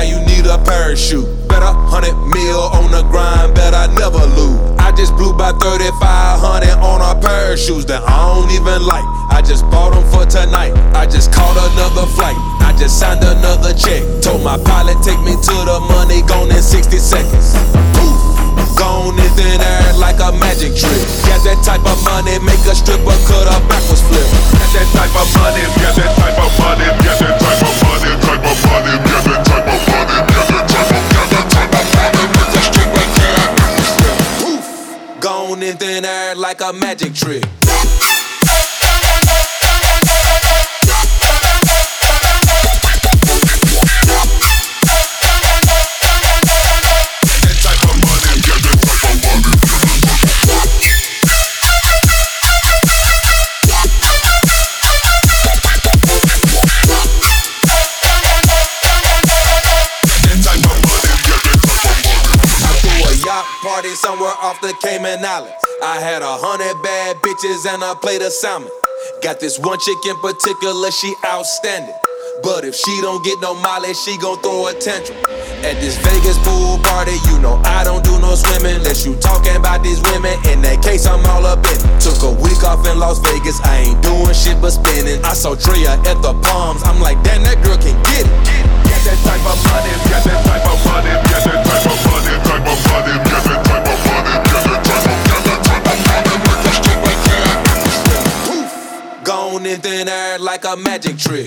now you need a parachute. Bet a hundred mil on the grind, bet I never lose. I just blew by 3500 on of shoes that I don't even like. I just bought them for tonight. I just caught another flight. I just signed another check. Told my pilot, take me to the money, gone in 60 seconds. Poof! Gone in thin air like a magic trick. Got that type of money, make a stripper cut a backwards flip. Got that type of money, Gone in thin air like a magic trick. Party somewhere off the Cayman Islands. I had a hundred bad bitches and a plate of salmon. Got this one chick in particular, she outstanding. But if she don't get no mileage, she gon' throw a tantrum. At this Vegas pool party, you know I don't do no swimming unless you talking about these women. In that case, I'm all up in. Took a week off in Las Vegas, I ain't doing shit but spinning. I saw Drea at the Palms, I'm like, damn, that girl can get it. Got that in thin air like a magic trick.